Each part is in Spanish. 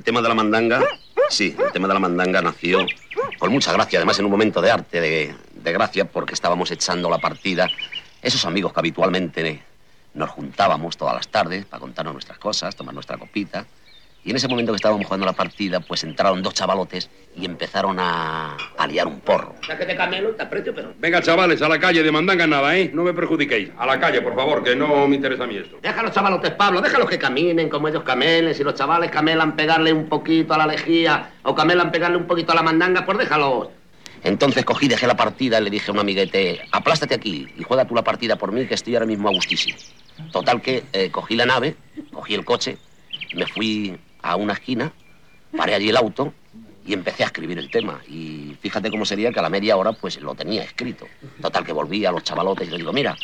el tema de la mandanga, sí, el tema de la mandanga nació con mucha gracia, además en un momento de arte, de, de gracia, porque estábamos echando la partida. Esos amigos que habitualmente nos juntábamos todas las tardes para contarnos nuestras cosas, tomar nuestra copita. Y en ese momento que estábamos jugando la partida, pues entraron dos chavalotes y empezaron a, a liar un porro. Sáquete camelo, te aprecio, pero... Venga, chavales, a la calle, de mandanga nada, ¿eh? No me perjudiquéis. A la calle, por favor, que no me interesa a mí esto. Deja a los chavalotes, Pablo, déjalos que caminen como ellos camelen. Si los chavales camelan pegarle un poquito a la lejía o camelan pegarle un poquito a la mandanga, pues déjalos. Entonces cogí, dejé la partida y le dije a un amiguete, aplástate aquí y juega tú la partida por mí, que estoy ahora mismo a gustísimo. Total que eh, cogí la nave, cogí el coche, me fui a una esquina, paré allí el auto y empecé a escribir el tema. Y fíjate cómo sería que a la media hora pues lo tenía escrito. Total que volví a los chavalotes y les digo, mira,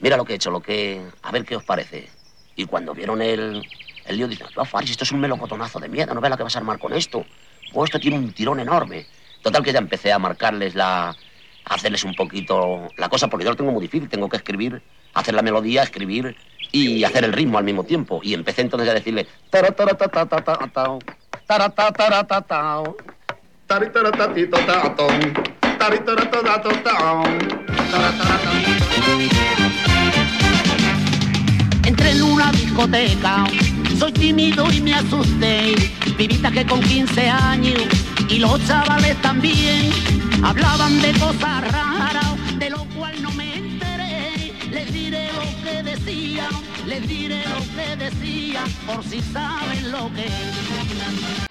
mira lo que he hecho, lo que... A ver qué os parece. Y cuando vieron el, el lío, dicen, no, Faris, esto es un melocotonazo de miedo, no ves la que vas a armar con esto. O esto tiene un tirón enorme. Total que ya empecé a marcarles la... a hacerles un poquito la cosa, porque yo lo tengo muy difícil, tengo que escribir, hacer la melodía, escribir y hacer el ritmo al mismo tiempo. Y empecé entonces a decirle... "Taratatatatatatatao, taratatatatao, taritaratatitotatao, taritaratatatotatao, Entré en una discoteca, soy tímido y me asusté. Vivita que con 15 años y los chavales también hablaban de cosas raras, de lo diré lo que decía, por si saben lo que es.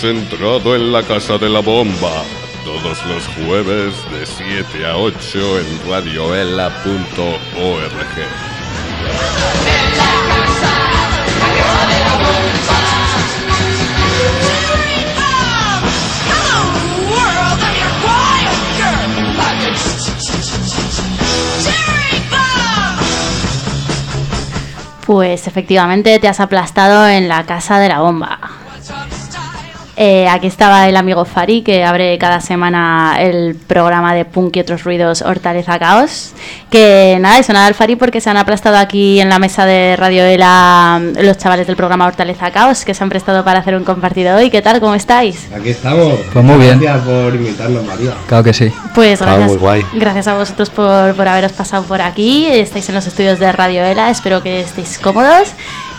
Has entrado en la casa de la bomba. Todos los jueves de 7 a 8 en radioela.org. Pues efectivamente te has aplastado en la casa de la bomba. Eh, aquí estaba el amigo Fari, que abre cada semana el programa de punk y otros ruidos Hortaleza Caos. Que nada, eso nada al Fari porque se han aplastado aquí en la mesa de Radio Ela los chavales del programa Hortaleza Caos, que se han prestado para hacer un compartido hoy. ¿Qué tal? ¿Cómo estáis? Aquí estamos. Pues muy bien. Gracias por invitarnos, María. Claro que sí. Pues Estaba gracias, muy guay. gracias a vosotros por, por haberos pasado por aquí. Estáis en los estudios de Radio Ela, espero que estéis cómodos.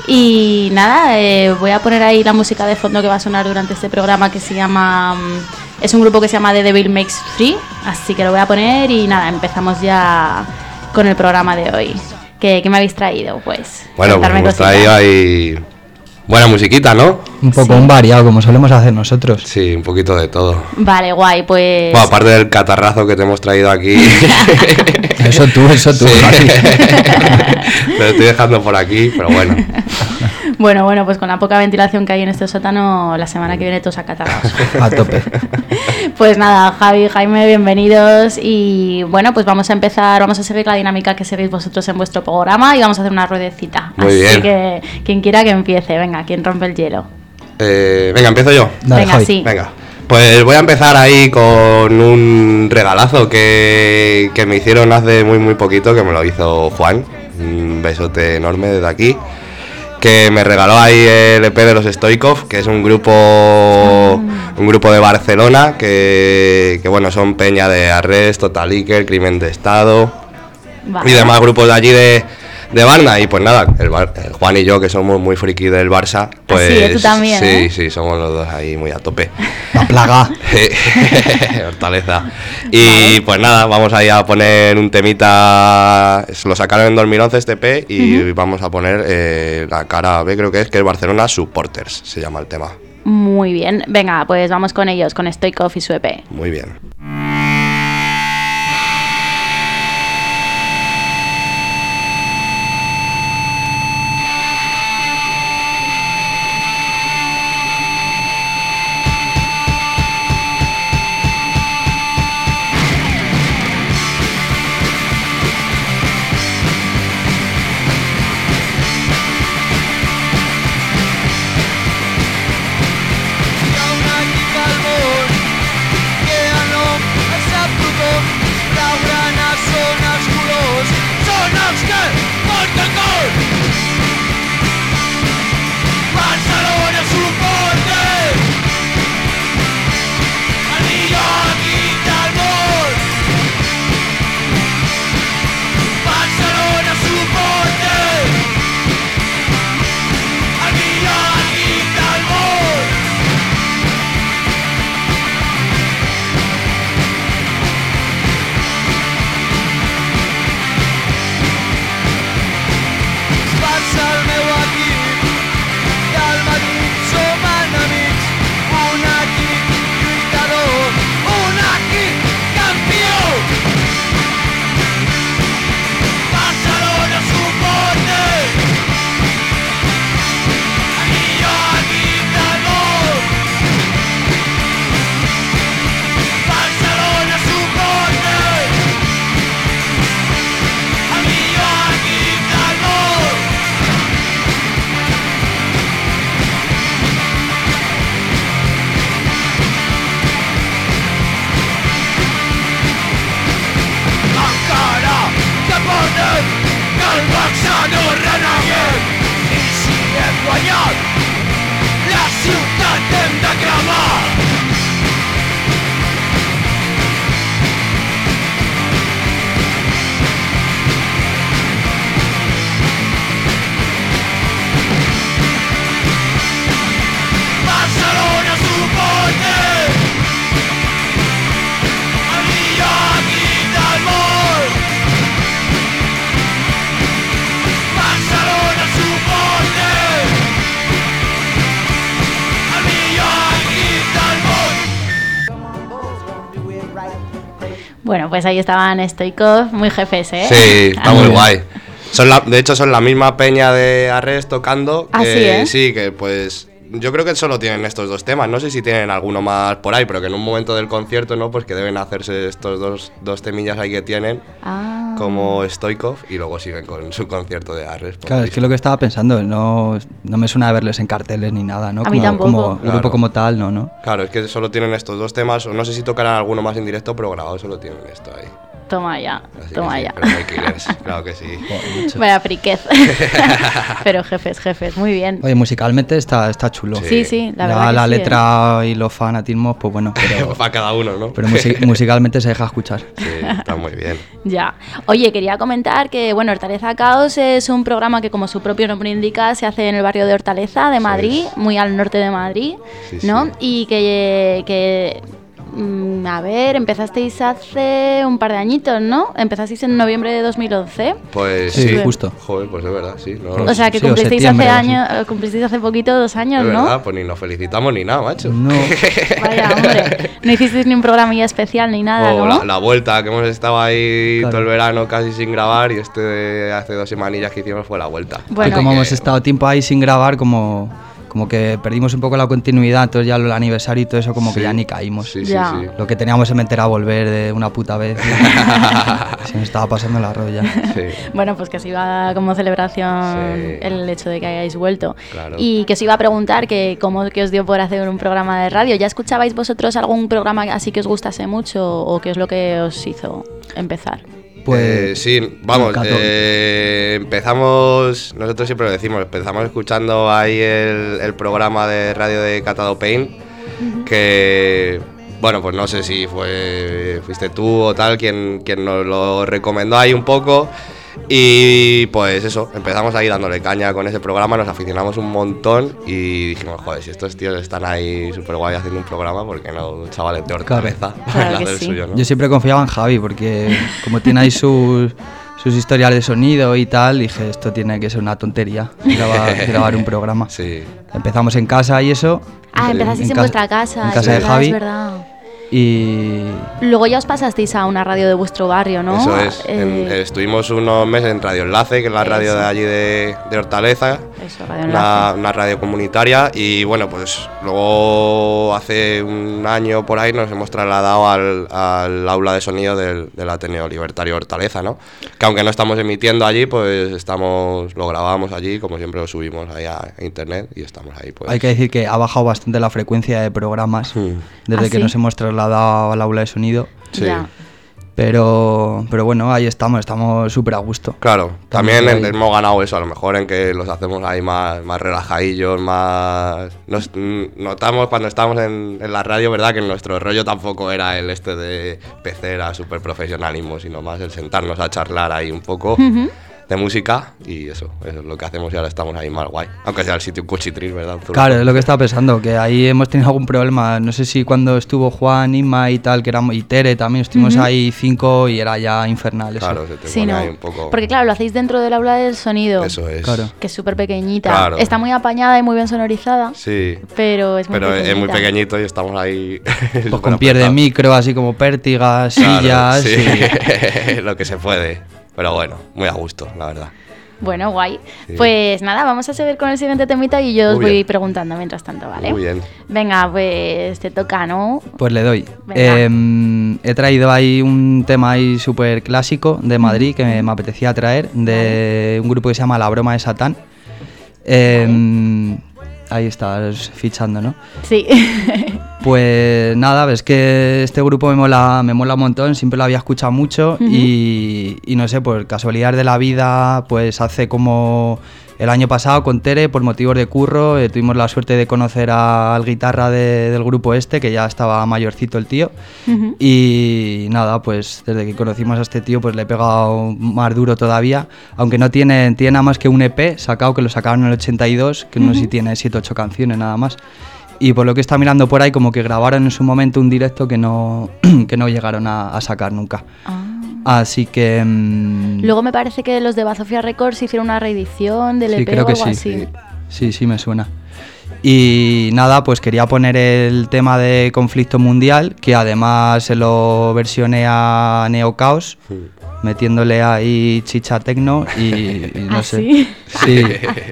Y nada, eh, voy a poner ahí la música de fondo que va a sonar durante este programa que se llama. mm, Es un grupo que se llama The Devil Makes Free, así que lo voy a poner y nada, empezamos ya con el programa de hoy. ¿Qué, qué me habéis traído? Pues. Bueno, pues hemos traído ahí buena musiquita, ¿no? Un poco un variado, como solemos hacer nosotros. Sí, un poquito de todo. Vale, guay, pues. Bueno, aparte del catarrazo que te hemos traído aquí. Eso tú, eso tú, Sí. Javi. Lo estoy dejando por aquí, pero bueno. Bueno, bueno, pues con la poca ventilación que hay en este sótano, la semana que viene todos acatarrados. A tope. Pues nada, Javi, Jaime, bienvenidos. Y bueno, pues vamos a empezar, vamos a seguir la dinámica que seguís vosotros en vuestro programa y vamos a hacer una ruedecita. Muy Así bien. que quien quiera que empiece, venga, quien rompe el hielo. Eh, venga, empiezo yo. Dale, Venga, Javi. sí. Venga. Pues voy a empezar ahí con un regalazo que, que me hicieron hace muy muy poquito, que me lo hizo Juan. Un besote enorme desde aquí. que me regaló ahí el EP de los Stoikov, que es un grupo un grupo de Barcelona que, que, bueno, son Peña de Arrest, Total Iker, Crimen de Estado Vale. y demás grupos de allí de, de Barna. Y pues nada, el, Bar- el Juan y yo, que somos muy friki del Barça, pues sí, tú también, sí, ¿eh? sí, somos los dos ahí muy a tope. La plaga. Hortaleza. Y pues nada, vamos ahí a poner un temita. Lo sacaron en 2011 este EP y vamos a poner eh, la cara B, creo que es, que es Barcelona Supporters, se llama el tema. Muy bien. Venga, pues vamos con ellos, con Stoikov y su EP. Muy bien. Pues ahí estaban Stoikov, muy jefes, ¿eh? Sí, está Ah, muy guay. Son la, de hecho, son la misma peña de Arrest tocando. Ah, que, sí, ¿eh? Sí, que pues. Yo creo que solo tienen estos dos temas. No sé si tienen alguno más por ahí, pero que en un momento del concierto, ¿no? Pues que deben hacerse estos dos, dos temillas ahí que tienen, Ah. Como Stoikov, y luego siguen con su concierto de Arrest. por Claro, es que lo que estaba pensando, no, no me suena de verles en carteles ni nada, ¿no? A mí como, tampoco. como Claro. grupo como tal, no, ¿no? Claro, es que solo tienen estos dos temas, o no sé si tocarán alguno más en directo, pero grabado solo tienen esto ahí. Toma ya, Así que toma sí, ya. pero killers, claro que sí. Vaya friquez. Pero jefes, jefes, muy bien. Oye, musicalmente está, está chulo. Sí, sí, la verdad que la sí, ¿eh? letra y los fanatismos, pues bueno, pero, Para cada uno, ¿no? pero musi- musicalmente se deja escuchar. Sí, está muy bien. Ya. Oye, quería comentar que, bueno, Hortaleza Caos es un programa que, como su propio nombre indica, se hace en el barrio de Hortaleza de Madrid, muy al norte de Madrid, Sí, ¿no? sí. Y que, que mm, a ver, empezasteis hace un par de añitos, ¿no? Empezasteis en noviembre de 2011. Pues Sí, sí, justo. Joder, pues es verdad, sí. No, O sea, que Sí, cumplisteis hace cumplisteis poquito dos años, es ¿no? verdad, pues ni nos felicitamos ni nada, macho. No, Vaya, hombre. No hicisteis ni un programilla especial ni nada, O ¿no? la, la vuelta, que hemos estado ahí Claro. todo el verano casi sin grabar y este de hace dos semanillas que hicimos fue la vuelta. y Bueno, como que- hemos estado tiempo ahí sin grabar, como, como que perdimos un poco la continuidad, entonces ya el aniversario y todo eso como que ya ni caímos. Sí, sí, Ya. sí. Lo que teníamos en mente era volver de una puta vez. se nos estaba pasando la rolla. Sí. Bueno, pues que se iba como celebración Sí. el hecho de que hayáis vuelto. Claro. Y que os iba a preguntar que cómo que os dio por hacer un programa de radio. ¿Ya escuchabais vosotros algún programa así que os gustase mucho o qué es lo que os hizo empezar? Pues, Eh, sí, vamos, eh, empezamos, nosotros siempre lo decimos, empezamos escuchando ahí el, el programa de radio de Catado Pain, que, bueno, pues no sé si fue, fuiste tú o tal quien, quien nos lo recomendó ahí un poco. Y pues eso, empezamos ahí dándole caña con ese programa, nos aficionamos un montón y dijimos, joder, si estos tíos están ahí súper guay haciendo un programa, ¿por qué no chavales de Hortaleza? Claro que hacer el sí. suyo, ¿no? Yo siempre confiaba en Javi porque como tiene ahí sus, sus historias de sonido y tal, dije, esto tiene que ser una tontería, grabar, grabar un programa. Sí. Empezamos en casa y eso. Ah, en- empezasteis en, casa- vuestra casa. En es casa de verdad, Javi. Es verdad. Y Luego ya os pasasteis a una radio de vuestro barrio, ¿no? Eso es. Eh, En- estuvimos unos meses en Radio Enlace, que es la radio Eso. de allí de, de Hortaleza. Eso, Radio Una, Enlace. una radio comunitaria. Y bueno, pues luego hace un año por ahí nos hemos trasladado al, al aula de sonido del, del Ateneo Libertario Hortaleza, ¿no? Que aunque no estamos emitiendo allí, pues estamos lo grabamos allí, como siempre lo subimos ahí a internet y estamos ahí, pues. hay que decir que ha bajado bastante la frecuencia de programas Hmm. desde ¿Ah, que sí? nos hemos trasladado al aula de sonido. Sí. Ya. Pero, pero bueno, ahí estamos, estamos súper a gusto. Claro, También también hemos ganado eso, a lo mejor en que los hacemos ahí más, más relajadillos, más... Nos, mm, notamos cuando estábamos en, en la radio, ¿verdad? Que nuestro rollo tampoco era el este de pecera, súper profesionalismo, sino más el sentarnos a charlar ahí un poco de música y eso, eso es lo que hacemos y ahora estamos ahí más guay. Aunque sea el sitio un cuchitril, ¿verdad? Claro, es lo que estaba pensando, que ahí hemos tenido algún problema. No sé si cuando estuvo Juan, Inma y tal, que éramos, y Tere también, estuvimos ahí cinco y era ya infernal eso. Claro, se te Sí, pone no. ahí un poco... Porque claro, lo hacéis dentro del aula del sonido. Eso es. Claro. Que es súper pequeñita. Claro. Está muy apañada y muy bien sonorizada. Sí, Pero es muy pero pequeñita. es muy pequeñito y estamos ahí... Pues con pierde micro, así como pértigas, Claro, sillas. sí, y- lo que se puede. Pero bueno, muy a gusto, la verdad. Bueno, guay. Sí. Pues nada, vamos a seguir con el siguiente temita y yo os Muy voy bien. preguntando mientras tanto, ¿vale? Muy bien. Venga, pues te toca, ¿no? Pues le doy. Em, he traído ahí un tema ahí súper clásico de Madrid que me, me apetecía traer, de un grupo que se llama La Broma de Satán. Em, ahí estás fichando, ¿no? Sí. Pues nada, ves que este grupo me mola, me mola un montón, siempre lo había escuchado mucho y, y no sé, por casualidad de la vida, pues hace como el año pasado con Tere, por motivos de curro, eh, tuvimos la suerte de conocer al guitarra de- del grupo este, que ya estaba mayorcito el tío. Y nada, pues desde que conocimos a este tío, pues le he pegado más duro todavía, aunque no tiene, tiene nada más que un EP sacado, que lo sacaron en el 82, que no sé si tiene 7 8 canciones nada más. Y por lo que está mirando por ahí, como que grabaron en su momento un directo que no, que no llegaron a, a sacar nunca. Ah. Así que... mm, Luego me parece que los de Bazofia Records hicieron una reedición del sí, EP creo o que algo sí. así. Sí, sí, me suena. Y nada, pues quería poner el tema de conflicto mundial, que además se lo versioné a Neo Chaos, metiéndole ahí chicha tecno y, y no ¿Ah, sé. sí? Sí,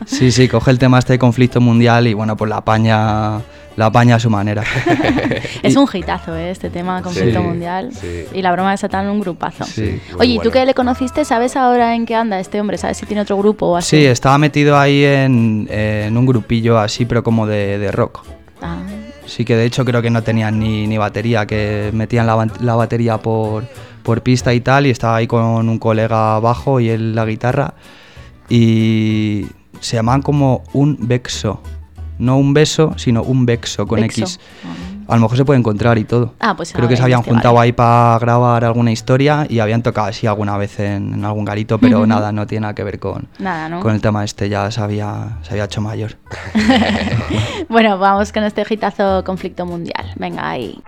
sí, sí, coge el tema este de conflicto mundial y bueno, pues la apaña, la apaña a su manera. Es un hitazo, ¿eh? este tema, conflicto Sí, mundial. sí. Y la broma de Satán, un grupazo. Sí. Oye, ¿y tú bueno. que le conociste? ¿Sabes ahora en qué anda este hombre? ¿Sabes si tiene otro grupo o así? Sí, estaba metido ahí en, en un grupillo así, pero como de, de rock. Ah, Sí que de hecho creo que no tenían ni, ni batería, que metían la batería por, por pista y tal, y estaba ahí con un colega bajo y él la guitarra, y se llamaban como un vexo, no un beso, sino un vexo con. X. A lo mejor se puede encontrar y todo. Ah, pues Creo que se habían juntado ahí para grabar alguna historia y habían tocado así alguna vez en, en algún garito, pero nada, no tiene nada que ver con, Nada, ¿no? con el tema este, ya se había, se había hecho mayor. Bueno, vamos con este hitazo conflicto mundial. Venga, ahí.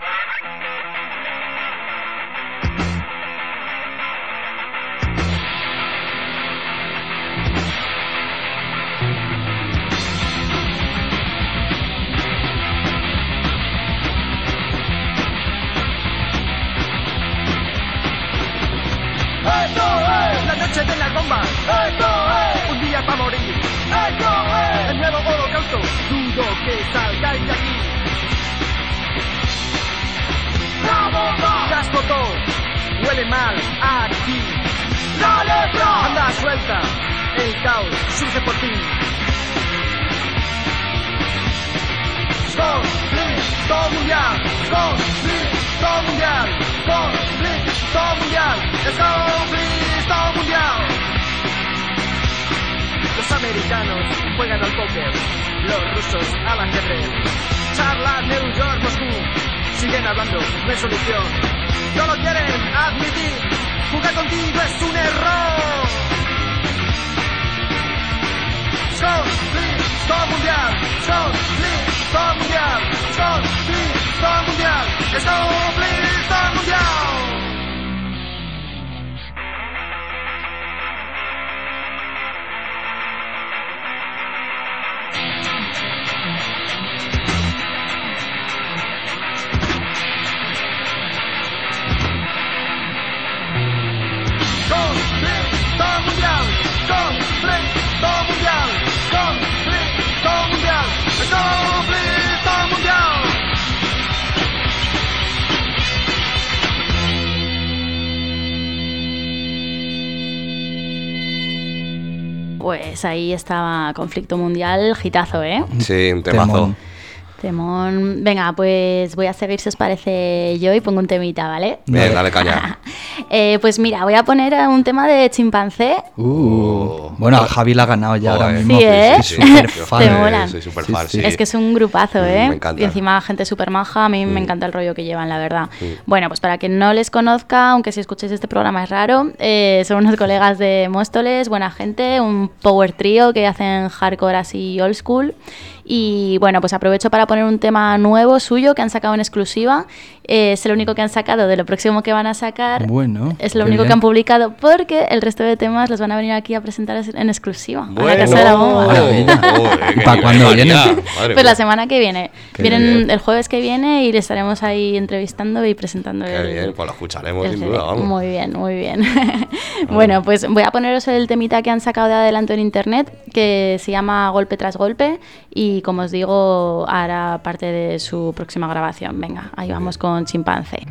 Que salgáis de aquí. La bomba ya explotó. Huele mal aquí. La lepra anda suelta. El caos surge por fin. Conflicto mundial. Conflicto mundial. Conflicto todo mundial, es conflicto mundial. Los americanos juegan al póker, los rusos al ajedrez. Charla New York, Moscú, siguen hablando, no hay solución. No lo quieren admitir, jugar contigo es un error. Conflicto mundial, conflicto mundial, conflicto mundial, es conflicto Pues ahí estaba Conflicto Mundial, gitazo, ¿eh? Sí, un temazo. Temón. Temón. Venga, pues voy a seguir si os parece yo y pongo un temita, ¿vale? Bien, dale caña. Eh, pues mira, voy a poner un tema de chimpancé. Uh, bueno, a Javi la ha ganado ya ahora mismo. Sí, ¿eh? Es súper fan. Te molan. Soy súper Sí, fan, sí. sí. Es que es un grupazo, Mm, ¿eh? me encanta. Y encima gente súper maja, a mí me encanta el rollo que llevan, la verdad. Mm. Bueno, pues para quien no les conozca, aunque si escucháis este programa es raro, eh, son unos colegas de Móstoles, buena gente, un power trio que hacen hardcore así old school. Y bueno, pues aprovecho para poner un tema nuevo suyo que han sacado en exclusiva. Eh, es el único que han sacado de lo próximo que van a sacar. Bueno, Es lo único que bien. han publicado porque el resto de temas los van a venir aquí a presentar en exclusiva. a la Bueno. Casa de la Bomba. Joder, ¿Y para cuándo María. viene? Madre Pues la semana que viene. Qué Vienen bien. el jueves que viene y le estaremos ahí entrevistando y presentando Qué el, bien, pues lo escucharemos sin duda, vamos. Muy bien, muy bien. bueno, pues voy a poneros el temita que han sacado de adelanto en internet que se llama Golpe tras Golpe y como os digo hará parte de su próxima grabación. Venga, ahí vamos con Chimpancé.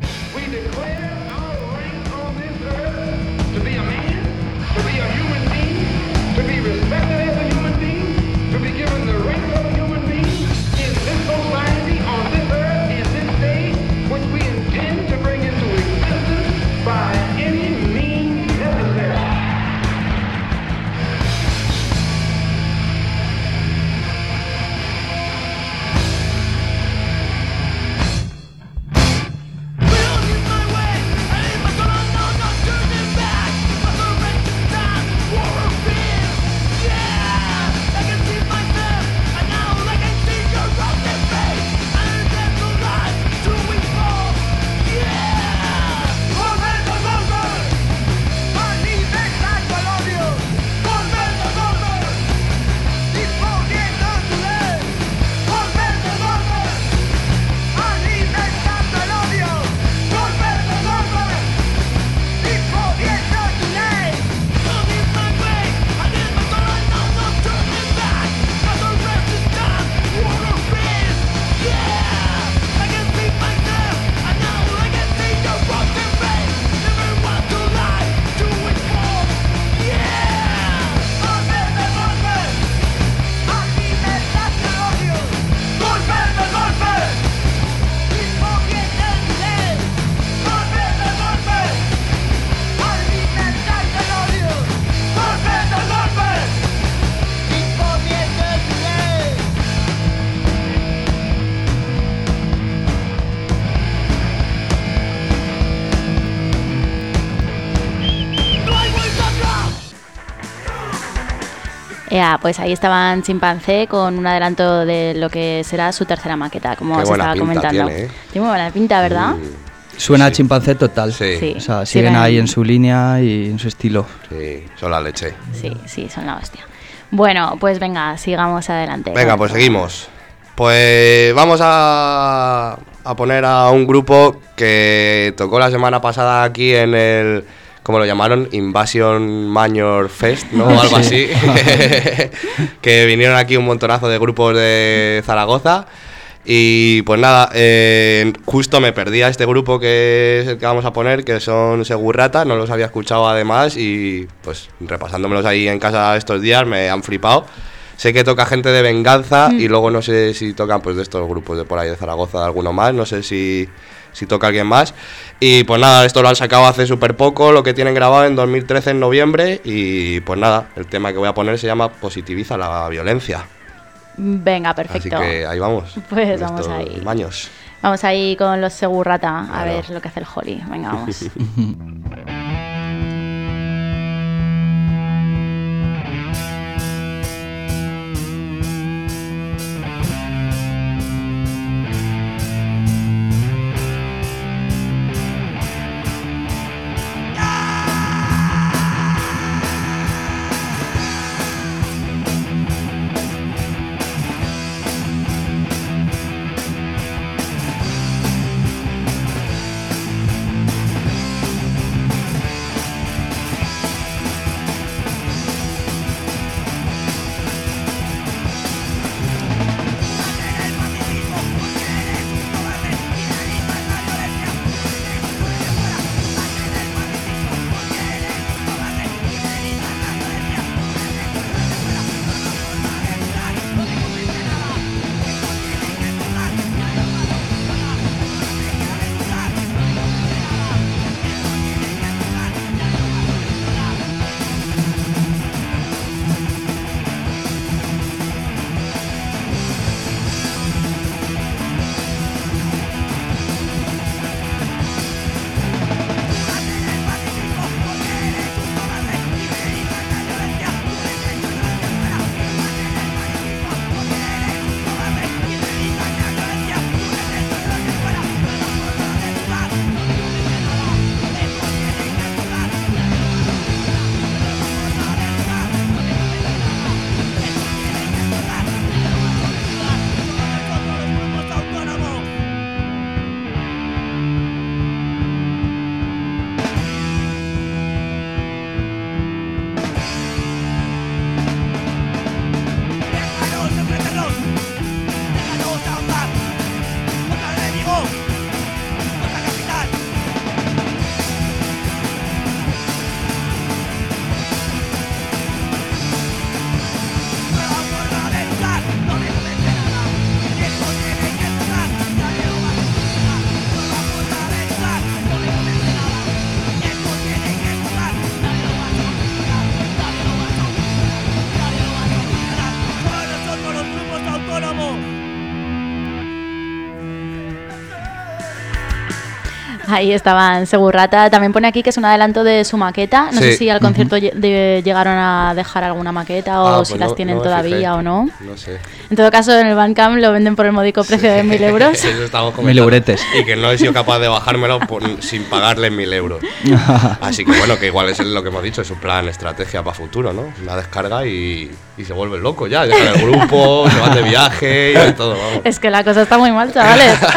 Ea, pues ahí estaban Chimpancé con un adelanto de lo que será su tercera maqueta, como Qué os estaba comentando. tiene, ¿eh? Tiene muy buena pinta, ¿verdad? Suena a chimpancé total. Sí. Sí. O sea, siguen ahí en su línea y en su estilo. Sí, son la leche. Sí, sí, son la hostia. Bueno, pues venga, sigamos adelante. Venga, pues seguimos. Pues vamos a, a poner a un grupo que tocó la semana pasada aquí en el, ¿cómo lo llamaron? Invasion Manor Fest, ¿no? O algo así. que vinieron aquí un montonazo de grupos de Zaragoza. Y pues nada, eh, justo me perdí a este grupo que es el que vamos a poner, que son Segurrata, no los había escuchado además y pues repasándomelos ahí en casa estos días me han flipado. Sé que toca gente de venganza y luego no sé si tocan pues de estos grupos de por ahí de Zaragoza, alguno más, no sé si si toca alguien más. Y pues nada, esto lo han sacado hace súper poco, lo que tienen grabado en 2013 en noviembre. Y pues nada, el tema que voy a poner se llama Positiviza la violencia. Venga, perfecto. Así que ahí vamos. Pues vamos ahí. Baños. Vamos ahí con los Segurrata a Claro. ver lo que hace el Holly. Venga, vamos. Ahí estaban Segurrata. También pone aquí que es un adelanto de su maqueta. No sé si al concierto de- llegaron a dejar alguna maqueta o Ah, si pues las no- tienen no todavía o no. No sé. En todo caso, en el Bandcamp lo venden por el módico precio de mil euros. Eso estamos Mil euretes. Y que no he sido capaz de bajármelo por- sin pagarle mil euros. Así que bueno, que igual es lo que hemos dicho, es un plan, estrategia para futuro, ¿no? Una descarga y, y se vuelve loco ya. Dejan el grupo, se van de viaje y de todo, vamos. Es que la cosa está muy mal, chavales.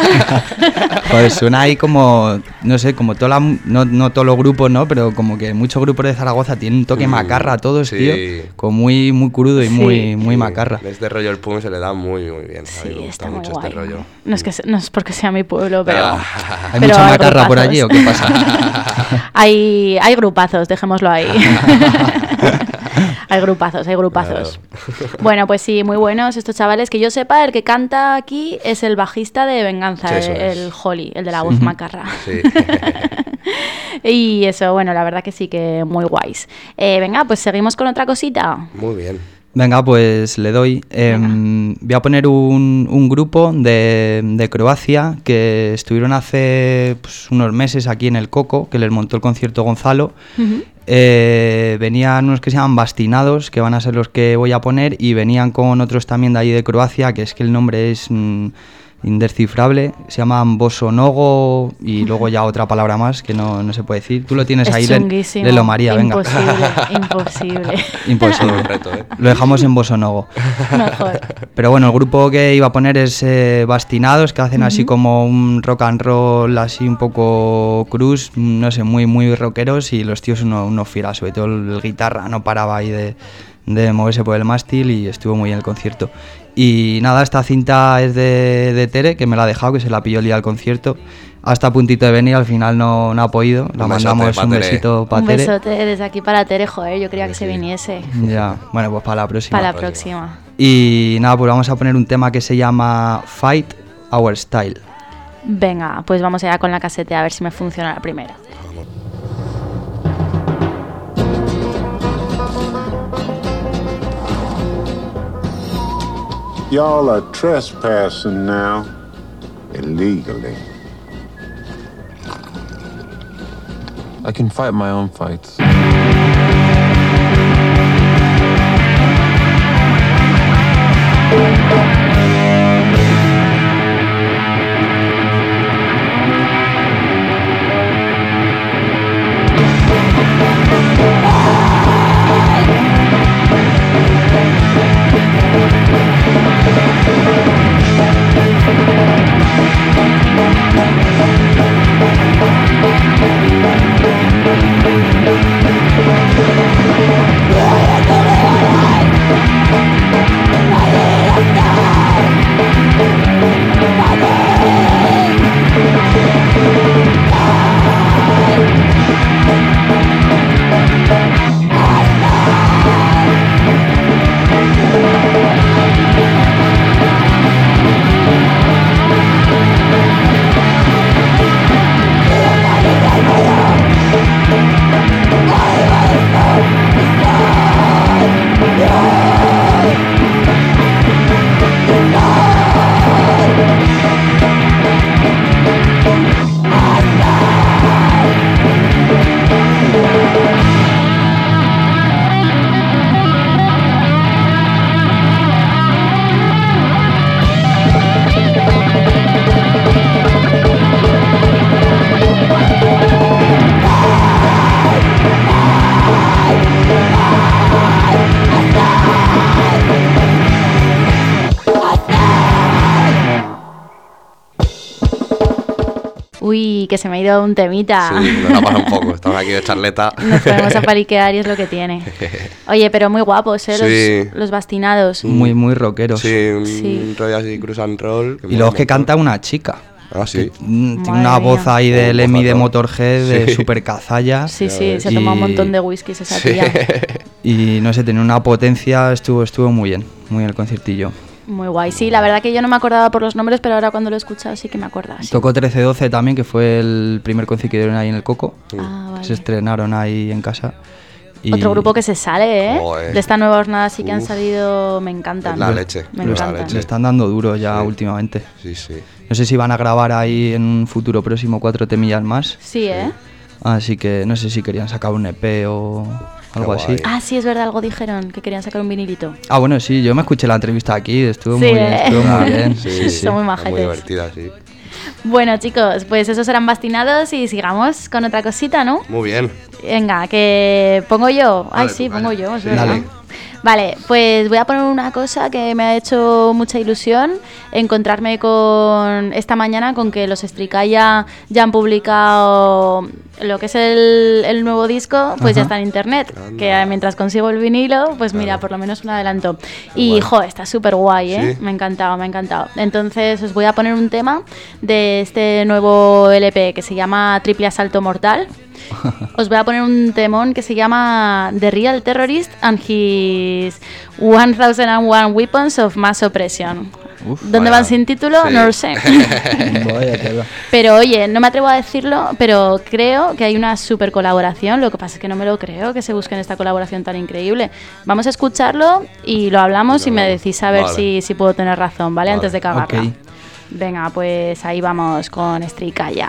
Pues suena ahí como, no sé, como toda la, no, no todos los grupos, ¿no? Pero como que muchos grupos de Zaragoza tienen un toque Mm, macarra a todos, sí. tío. Como muy, muy crudo y Sí. muy, muy macarra. Este rollo el punk se le da muy, muy bien. a mí Sí, me gusta está muy mucho guay. este rollo. No es, que, se- no es porque sea mi pueblo, pero. Ah. ¿Hay pero mucha macarra por allí o qué pasa? hay, hay grupazos, dejémoslo ahí. hay grupazos, hay grupazos. Bueno, pues sí, muy buenos estos chavales. Que yo sepa, el que canta aquí es el bajista de Venganza, Sí, el, el Holly, el de la voz macarra. Sí. y eso, bueno, la verdad que sí que muy guays. Eh, venga, pues seguimos con otra cosita. Muy bien. Venga, pues le doy. Em, voy a poner un, un grupo de, de Croacia que estuvieron hace pues, unos meses aquí en el Coco, que les montó el concierto Gonzalo. Eh, venían unos que se llaman Bastinados, que van a ser los que voy a poner, y venían con otros también de ahí de Croacia, que es que el nombre es mm, indescifrable. Se llaman Bosonogo y luego ya otra palabra más que no, no se puede decir. Tú lo tienes es ahí, chunguísimo. Lelo María, venga. Imposible, imposible. Reto, ¿eh? Lo dejamos en Bosonogo. Mejor. Pero bueno, el grupo que iba a poner es eh, Bastinados, que hacen así como un rock and roll, así un poco cruz, no sé, muy, muy rockeros y los tíos unos uno fieras, sobre todo el, guitarra no paraba ahí de, de moverse por el mástil y estuvo muy bien el concierto. Y nada, esta cinta es de, de Tere, que me la ha dejado, que se la pilló el día del concierto. Hasta a puntito de venir, al final no, no ha podido. La Un mandamos un Tere. besito para Un Tere. besote desde aquí para Tere, joder, yo quería que se viniese. Ya, bueno, pues para la próxima. Para la próxima. Y nada, pues vamos a poner un tema que se llama Fight Our Style. Venga, pues vamos allá con la casete a ver si me funciona la primera. Y'all are trespassing now illegally. I can fight my own fights. Un temita. Sí, nos pasado un poco. Estamos aquí de charleta. Nos ponemos a paliquear y es lo que tiene. Oye, pero muy guapos, ¿eh? Sí. Los, los bastinados. Muy, muy rockeros. Sí, un Sí. rollo así, cruise and roll. Y luego es que canta una chica. Ah, sí. Mm, Tiene una mía. voz ahí de Lemmy de. Motorhead, de Sí. super cazalla. Sí, sí, se Y- toma un montón de whiskies esa Sí. tía. Y no sé, tenía una potencia, estuvo, estuvo muy bien, muy bien el conciertillo. Muy guay. Sí, la verdad que yo no me acordaba por los nombres, pero ahora cuando lo he escuchado sí que me acuerdo. sí. Tocó 13-12 también, que fue el primer concierto que dieron ahí en el Coco. Ah, vale. Se estrenaron ahí en casa. Y Otro grupo que se sale, ¿eh? Joder. De esta nueva jornada sí que han Uf. salido, me encantan. La leche, Me la encantan. leche. le están dando duro ya Sí. últimamente. Sí, sí. No sé si van a grabar ahí en un futuro próximo cuatro temillas más. Sí, ¿eh? Así que no sé si querían sacar un EP o algo así. Ah, sí, es verdad, algo dijeron, que querían sacar un vinilito. Ah, bueno, sí, yo me escuché la entrevista aquí, estuvo Sí, muy bien, ¿eh? estuvo muy bien. Sí, Sí, sí. muy Es majetes. Muy divertida, sí. Bueno, chicos, pues esos eran bastinados y sigamos con otra cosita, ¿no? Muy bien. Venga, que pongo yo. Ay, Dale, sí, pongo yo, es verdad. Dale. Vale, pues voy a poner una cosa que me ha hecho mucha ilusión encontrarme con esta mañana con que los Stricaya ya han publicado lo que es el, el nuevo disco, pues ya está en internet. Anda. Que mientras consigo el vinilo, pues mira, por lo menos un adelanto. Y jo, está súper guay, ¿eh? Sí. Me ha encantado, me ha encantado. Entonces os voy a poner un tema de este nuevo LP que se llama Triple Asalto Mortal. Os voy a poner un temón que se llama The Real Terrorist and His 1001 Weapons of Mass Oppression. Uf, ¿Dónde vaya. van sin título? Sí. No lo sé. Pero oye, no me atrevo a decirlo, pero creo que hay una super colaboración. Lo que pasa es que no me lo creo que se busquen esta colaboración tan increíble. Vamos a escucharlo y lo hablamos y me decís a ver Vale. si, si puedo tener razón, ¿vale? Vale. Antes de cagarla. Venga, pues ahí vamos con Stricaya.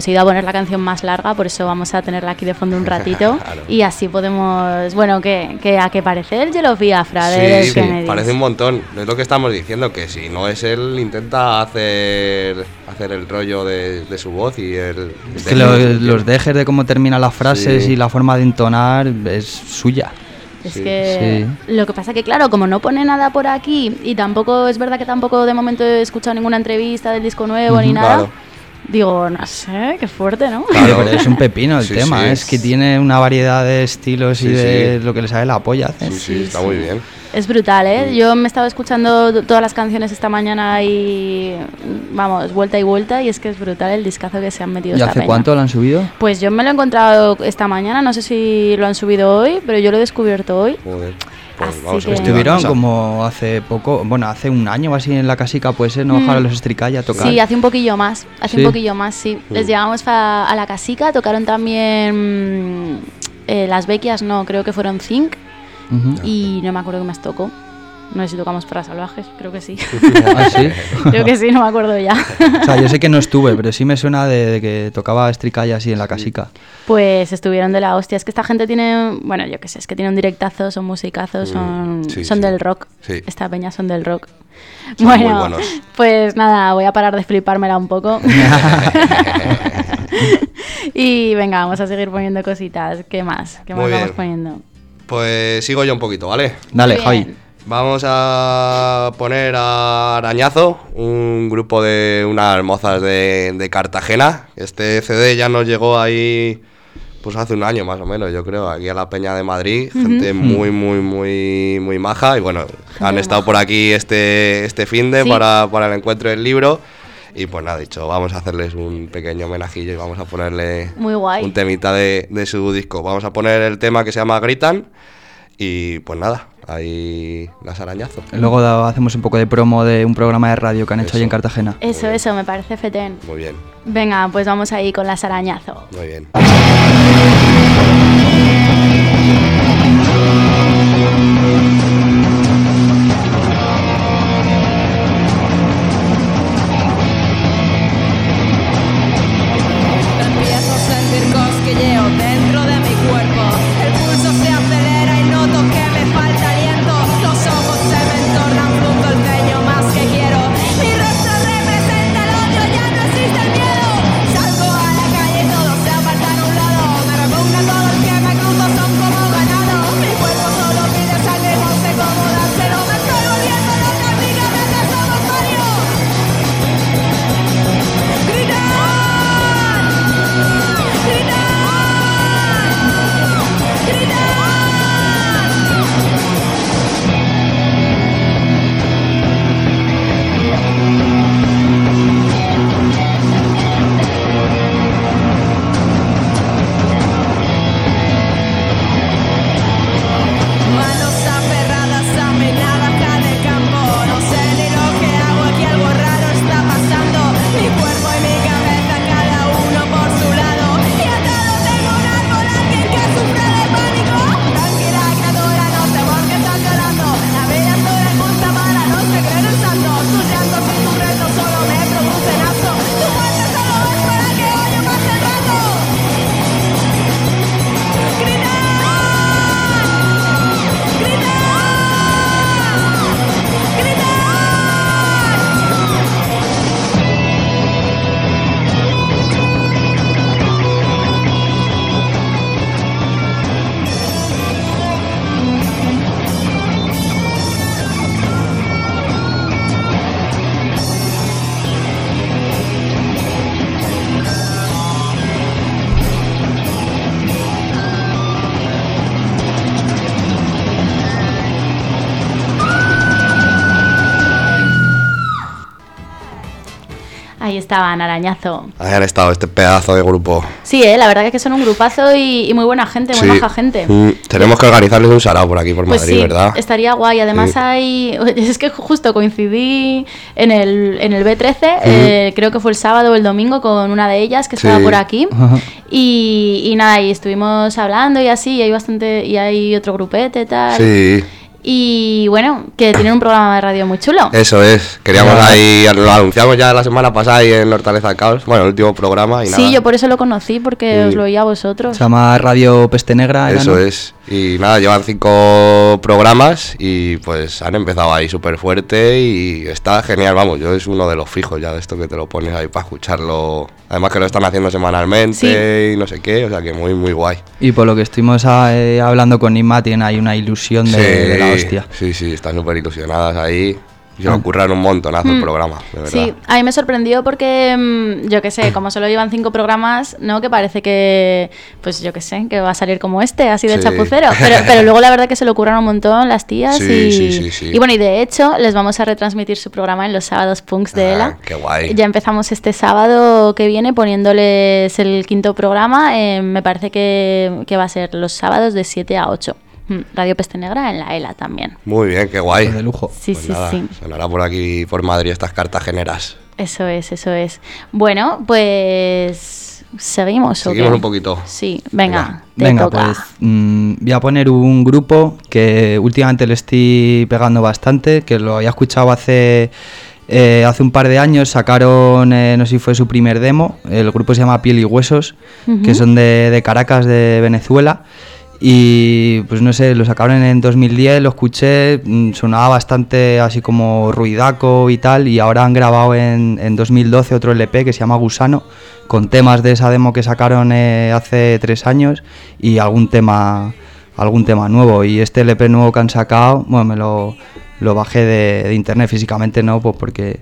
Pues he ido a poner la canción más larga, por eso vamos a tenerla aquí de fondo un ratito. Claro. Y así podemos. Bueno, ¿qué, qué, ¿a qué parece el Yellow Biafra de Sí, Kennedy? parece un montón. Es lo que estamos diciendo, que si no es él, intenta hacer, hacer el rollo de, de su voz y el... Es que lo- los dejes de cómo terminan las frases Sí. y la forma de entonar es suya. Es que Sí. lo que pasa que claro, como no pone nada por aquí y tampoco es verdad que tampoco de momento he escuchado ninguna entrevista del disco nuevo ni Ujú. nada. Claro. Digo, no sé, qué fuerte, ¿no? Claro, pero es un pepino el Sí, tema, sí. es que tiene una variedad de estilos y de sí. lo que le sale la polla hacer. Sí, sí, está muy bien. Es brutal, ¿eh? Yo me estaba escuchando todas las canciones esta mañana y vamos, vuelta y vuelta y es que es brutal el discazo que se han metido ¿Y esta hace peña. cuánto lo han subido? Pues yo me lo he encontrado esta mañana, no sé si lo han subido hoy, pero yo lo he descubierto hoy. Joder. Pues Así vamos a Estuvieron como hace poco, bueno, hace un año o así en la casica, puede ser, ¿no? Mm. Bajaron los Estricalla a tocar. Sí, hace un poquillo más, hace Sí. un poquillo más, sí. Les llevamos a, a la casica, tocaron también eh, las Bequias, no, creo que fueron Zinc y no me acuerdo qué más tocó. No sé si tocamos para salvajes, creo que sí. ¿Ah, sí? creo que sí, no me acuerdo ya. O sea, yo sé que no estuve, pero sí me suena de, de que tocaba Estricalla así en la casica. Pues estuvieron de la hostia. Es que esta gente tiene, bueno, yo qué sé, es que tiene un directazo, son musicazos, Mm, son, sí, son sí. del rock. Sí. Esta peña son del rock. Son bueno, pues nada, voy a parar de flipármela un poco. y venga, vamos a seguir poniendo cositas. ¿Qué más? ¿Qué más Muy vamos bien. poniendo? Pues sigo yo un poquito, ¿vale? Dale, Javi. Vamos a poner a Arañazo, un grupo de unas mozas de, de Cartagena. Este CD ya nos llegó ahí pues hace un año más o menos, yo creo, aquí a la Peña de Madrid. Gente Ujú. muy, muy, muy, muy maja. Y bueno, han estado por aquí este, este fin de Sí. para, para el encuentro del libro. Y pues nada, dicho, vamos a hacerles un pequeño homenajillo y vamos a ponerle Muy guay. un temita de, de su disco. Vamos a poner el tema que se llama Gritan. Y pues nada, ahí las arañazos. Luego da- hacemos un poco de promo de un programa de radio que han hecho ahí en. Cartagena. Eso, eso, me parece fetén. Muy bien, Venga, pues vamos ahí con las arañazo. muy bien. Estaban, arañazo. Ahí han estado este pedazo de grupo. Sí, eh, la verdad es que son un grupazo y, y muy buena gente, muy Sí. maja gente. Mm, tenemos que organizarles un sarao por aquí, por Pues Madrid, sí, ¿verdad? estaría guay. Además Sí. hay... Es que justo coincidí en el, en el B13, eh, creo que fue el sábado o el domingo, con una de ellas que estaba Sí. por aquí. Y, y nada, y estuvimos hablando y así, y hay bastante... Y hay otro grupete y tal. Sí. Y bueno, que tienen un programa de radio muy chulo. Eso es. Queríamos ahí, lo anunciamos ya la semana pasada ahí en Hortaleza Caos. Bueno, el último programa y Sí, nada. yo por eso lo conocí, porque os lo oía a vosotros. Se llama Radio Peste Negra. era, Eso ¿no? es. Y nada, llevan cinco programas y pues han empezado ahí súper fuerte y está genial, vamos, yo es uno de los fijos ya de esto que te lo pones ahí para escucharlo. Además que lo están haciendo semanalmente y no sé qué, o sea que muy, muy guay. Y por lo que estuvimos eh, hablando con Inma, tiene ahí una ilusión de, de la hostia. Sí, sí, están súper ilusionadas ahí. Y se lo ocurran un montonazo el Mm. programa, de verdad. Sí, a mí me sorprendió porque, mm, yo qué sé, como solo llevan cinco programas, ¿no? Que parece que, pues yo qué sé, que va a salir como este, así de Sí. chapucero. Pero, pero luego la verdad que se lo ocurran un montón las tías Sí, y, sí, sí, sí. y bueno, y de hecho les vamos a retransmitir su programa en los sábados punks de ELA. Ah, Qué guay. Ya empezamos este sábado que viene poniéndoles el quinto programa. eh, me parece que, que va a ser los sábados de 7 a 8. Mm, Radio Peste Negra en la ELA también. Muy bien, qué guay. De lujo. Sí, Pues sí, nada, sí. Sonará por aquí, por Madrid, estas cartageneras. Eso es, eso es. Bueno, pues seguimos. ¿o Seguimos qué? un poquito. Sí, venga, te Venga, toca. pues mm, voy a poner un grupo que últimamente le estoy pegando bastante, que lo había escuchado hace, eh, hace un par de años, sacaron, eh, no sé si fue su primer demo, el grupo se llama Piel y Huesos, que son de, de Caracas, de Venezuela. Y pues no sé, lo sacaron en 2010, lo escuché, mm, sonaba bastante así como ruidaco y tal, y ahora han grabado en, en 2012 otro LP que se llama Gusano, con temas de esa demo que sacaron eh, hace tres años y algún tema algún tema nuevo. Y este LP nuevo que han sacado, bueno, me lo, lo bajé de, de internet físicamente, no, pues porque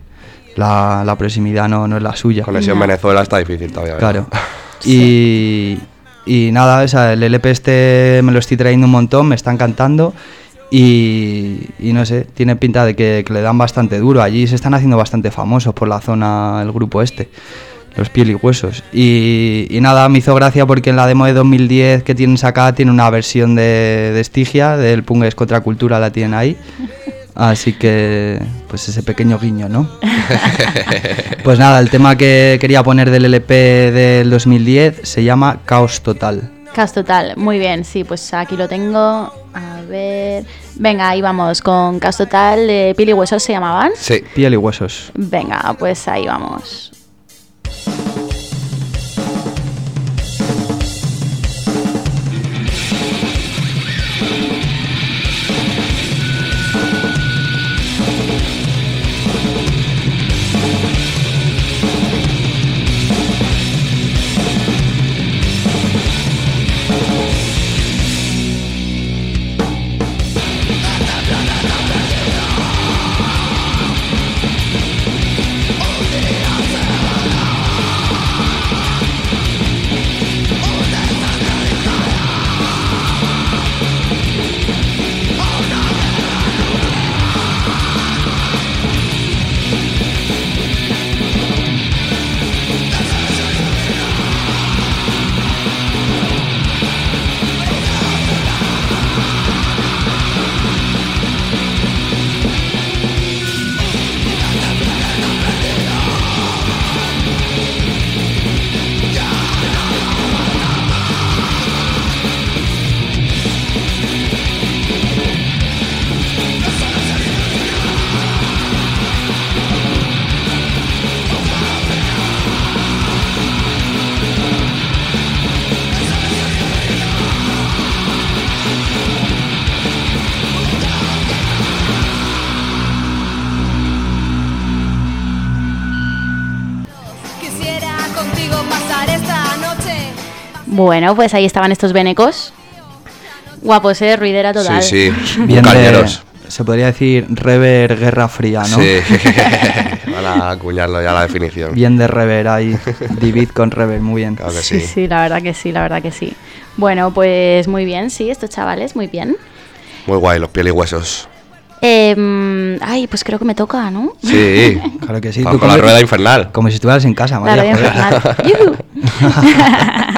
la, la proximidad no, no es la suya. Conexión Venezuela está difícil todavía. ¿verdad? Claro. Y, y nada, o sea, el LP este me lo estoy trayendo un montón, me está encantando. Y, no sé, tiene pinta de que, le dan bastante duro. Allí se están haciendo bastante famosos por la zona, el grupo este, los piel y huesos. Y, y nada, me hizo gracia porque en la demo de 2010 que tienen sacada tiene una versión de, de Estigia, del Pungues contra Cultura, la tienen ahí. Así que, pues ese pequeño guiño, ¿no? Pues nada, el tema que quería poner del LP del 2010 se llama Caos Total. Caos total, muy bien, sí, pues aquí lo tengo. A ver. Venga, ahí vamos con Caos total de Pili Huesos se llamaban. Sí. Piel y huesos. Venga, pues ahí vamos. Bueno, pues ahí estaban estos venecos. Guapos, eh, ruidera total. Sí, sí. Bien de- Cañeros. se podría decir rever Guerra Fría, ¿no? Sí. Van a acuñarlo ya la definición. Bien de rever ahí. Divid con rever, muy bien. Claro que Sí, sí. sí, la verdad que sí, la verdad que sí. Bueno, pues muy bien, sí, estos chavales, muy bien. Muy guay, los piel y huesos. Em, ay, pues creo que me toca, ¿no? Sí. Claro que sí. Con- tú con la rueda infernal. Como si estuvieras en casa, La María. rueda infernal.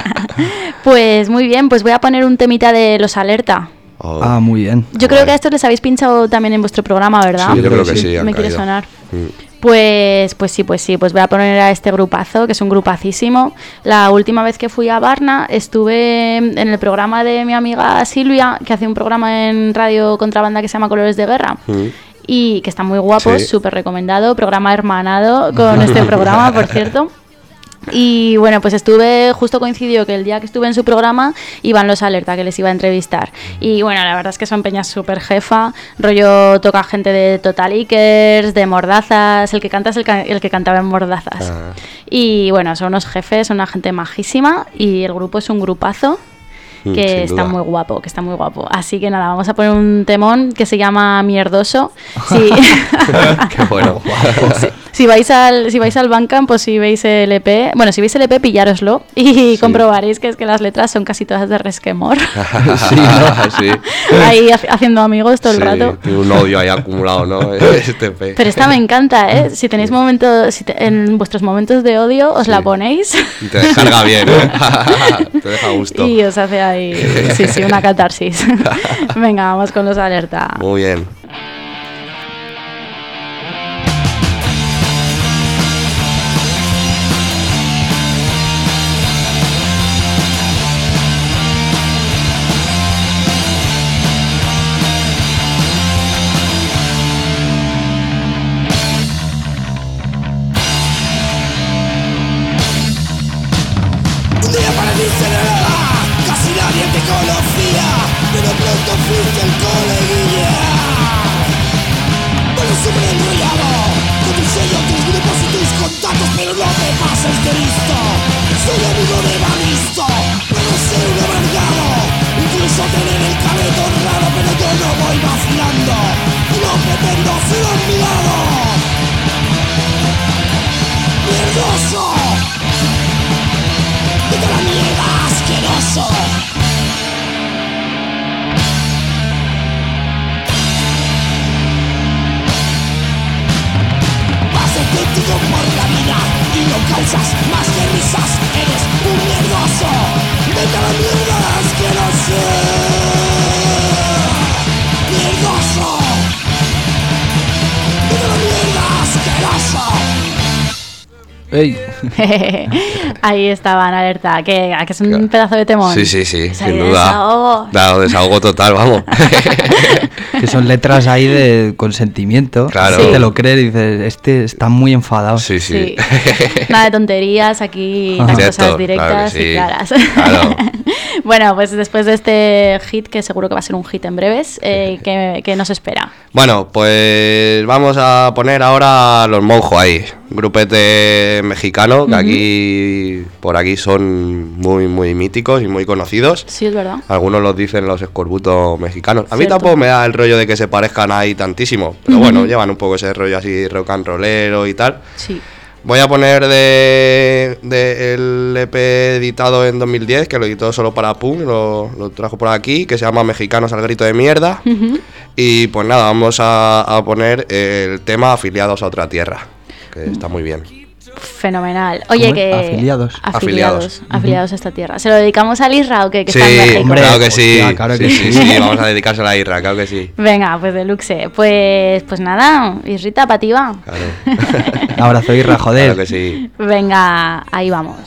Pues muy bien, pues voy a poner un temita de los alerta. Oh. Ah, muy bien. Yo creo que a estos les habéis pinchado también en vuestro programa, ¿verdad? Sí, yo creo que sí. han Me quiere sonar. Mm. Pues, pues sí, pues sí, pues voy a poner a este grupazo, que es un grupacísimo. La última vez que fui a Varna estuve en el programa de mi amiga Silvia, que hace un programa en radio contrabanda que se llama Colores de Guerra. Y que está muy guapo, Sí. súper recomendado, programa hermanado con este programa, por cierto. Y bueno, pues estuve, justo coincidió que el día que estuve en su programa iban los alerta que les iba a entrevistar. Y bueno, la verdad es que son peñas súper jefa, rollo toca gente de Total Ikers, de Mordazas, el que canta es el, ca- el que cantaba en Mordazas. Ah. Y bueno, son unos jefes, son una gente majísima y el grupo es un grupazo que sin está duda. muy guapo, que está muy guapo. Así que nada, vamos a poner un temón que se llama Mierdoso. Sí. Qué bueno. Si vais al, si vais al Bandcamp, pues si veis el EP, bueno, si veis el EP, pillároslo y comprobaréis que es que las letras son casi todas de resquemor. sí, ¿no? sí. Ahí ha- haciendo amigos todo el rato. Tiene un odio ahí acumulado, ¿no? Este pe. Pero esta me encanta, ¿eh? Si tenéis momentos, si te- en vuestros momentos de odio, os la ponéis Y Te descarga bien, ¿eh? Te deja a gusto. y os hace ahí, sí, sí, una catarsis. Venga, vamos con los alerta. Muy bien. Ahí estaban, alerta, que, es un pedazo de temón. Sí, sí, sí, sin duda. desahogo. Dado desahogo total, vamos. que son letras ahí de consentimiento. Claro. Sí. Te lo crees y dices, este está muy enfadado. Sí, Sí. Nada de tonterías, aquí las Directo, cosas claro directas sí. y claras. Claro. bueno, pues después de este hit, que seguro que va a ser un hit en breves, eh, ¿qué, qué nos espera? Bueno, pues vamos a poner ahora los monjos ahí. Grupete mexicano que aquí, por aquí son muy, muy míticos y muy conocidos. Sí, es verdad. Algunos los dicen los escorbutos mexicanos. A mí Cierto. tampoco me da el rollo de que se parezcan ahí tantísimo. Pero bueno, llevan un poco ese rollo así rock and rollero y tal. Sí. Voy a poner de, de el EP editado en 2010, que lo editó solo para Punk, lo, lo trajo por aquí, que se llama Mexicanos al grito de mierda. Y pues nada, vamos a, a poner el tema Afiliados a otra tierra, que está muy bien. Fenomenal. Oye, que. Afiliados. Afiliados. Afiliados. Afiliados a esta tierra. ¿Se lo dedicamos al Isra o qué? Que Sí, está en México. claro que sí. Hostia, claro que sí, sí, sí. sí, vamos a dedicársela a Irra, claro que sí. Venga, pues deluxe. Pues, pues nada, Isrita, pativa. Un abrazo, Irra, joder. Claro que sí. Venga, ahí vamos.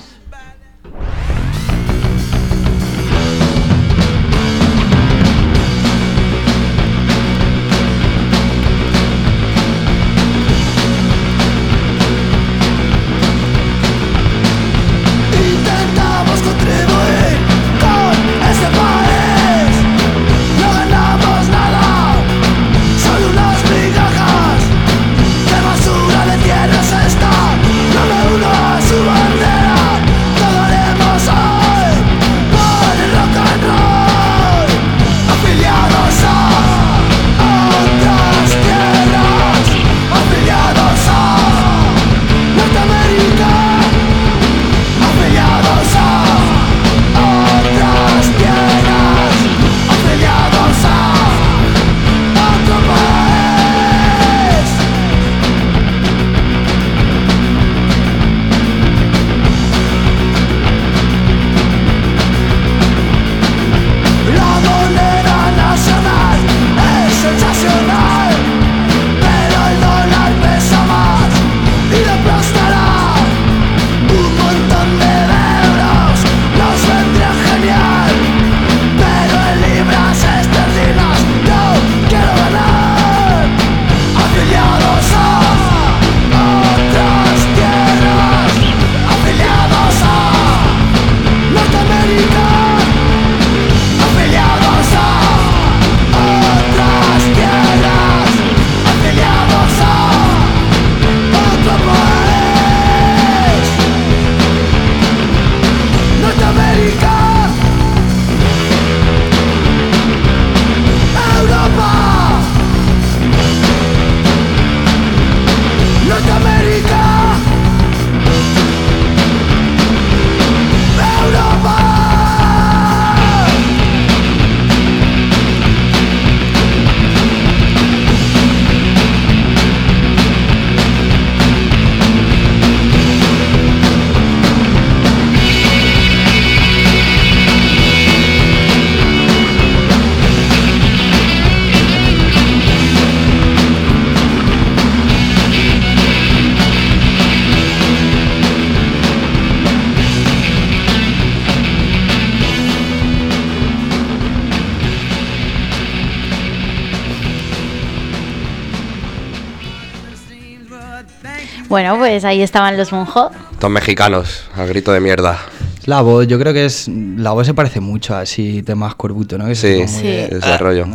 Bueno, pues ahí estaban los Monjo. Estos mexicanos, al grito de mierda. La voz, yo creo que es. La voz se parece mucho a así temas Corbuto, ¿no? Que Sí, Sí. de- ese rollo.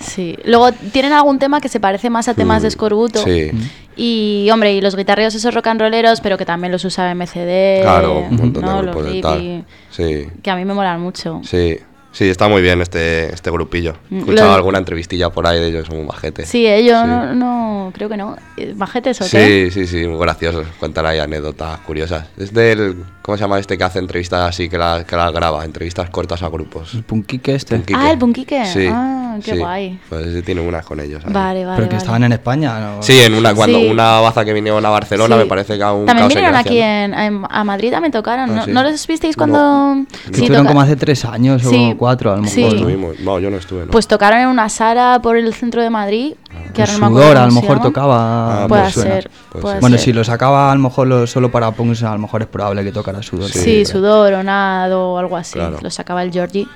Sí. Luego tienen algún tema que se parece más a temas de Scorbuto. Sí. Y, hombre, y los guitarreos esos rock and rolleros, pero que también los usa MCD. Claro, un montón ¿no? de Los grupos tal. y- Sí, Que a mí me molan mucho. sí. Sí, está muy bien este, este grupillo. He Mm, escuchado lo- alguna entrevistilla por ahí de ellos, son un majete. Sí, ellos no, no, creo que no. Eh, ¿Majetes o qué? Sí, sí, sí, muy graciosos. Cuentan ahí anécdotas curiosas. Es del. ¿Cómo se llama este que hace entrevistas así, que las que graba? Entrevistas cortas a grupos. El punquique este. Punquique. Ah, el Punquique. Sí. Ah, qué sí. guay. Pues ese tiene unas con ellos. ahí. Vale, vale. Pero que vale. estaban en España, ¿no? Sí, en una, cuando Sí. una baza que vinieron a Barcelona, Sí. me parece que a un También vinieron aquí ¿no? en, en- a Madrid, también tocaron. Ah, ¿No, sí. ¿no los visteis No. cuando...? Que Sí, estuvieron toca- como hace tres años Sí, o cuatro, a lo mejor. sí. ¿no? Estuvimos- No, yo no estuve, ¿no? Pues tocaron en una sala por el centro de Madrid, que El ahora no me acuerdo sudor, a lo mejor tocaba. Ah, Puede suena. ser, Puede ser. Bueno, si lo sacaba a lo mejor lo- solo para punks, a lo mejor es probable que tocara sudor. Sí, Sí, sudor o nado o algo así. Claro. Lo sacaba el Georgie.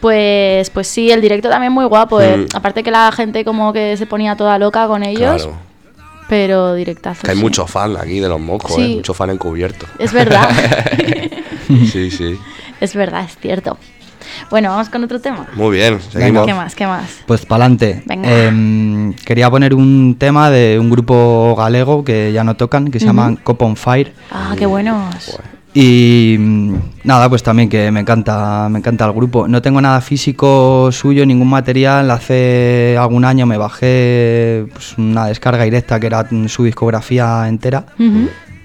Pues, pues sí, el directo también muy guapo. eh. Mm. Aparte que la gente como que se ponía toda loca con ellos, Claro. pero directazo. Que hay sí. mucho fan aquí de los mocos, Sí. ¿eh? Mucho fan encubierto. Es verdad. sí, sí. es verdad, es cierto. Bueno, vamos con otro tema. Muy bien, seguimos. ¿Qué más? ¿Qué más? Pues pa'lante. Venga. Em, quería poner un tema de un grupo galego que ya no tocan, que se Ujú. llaman Cop on Fire. Ah, qué buenos. Y mm, nada, pues también que me encanta, me encanta el grupo. No tengo nada físico suyo, ningún material. Hace algún año me bajé pues, una descarga directa que era mm, su discografía entera.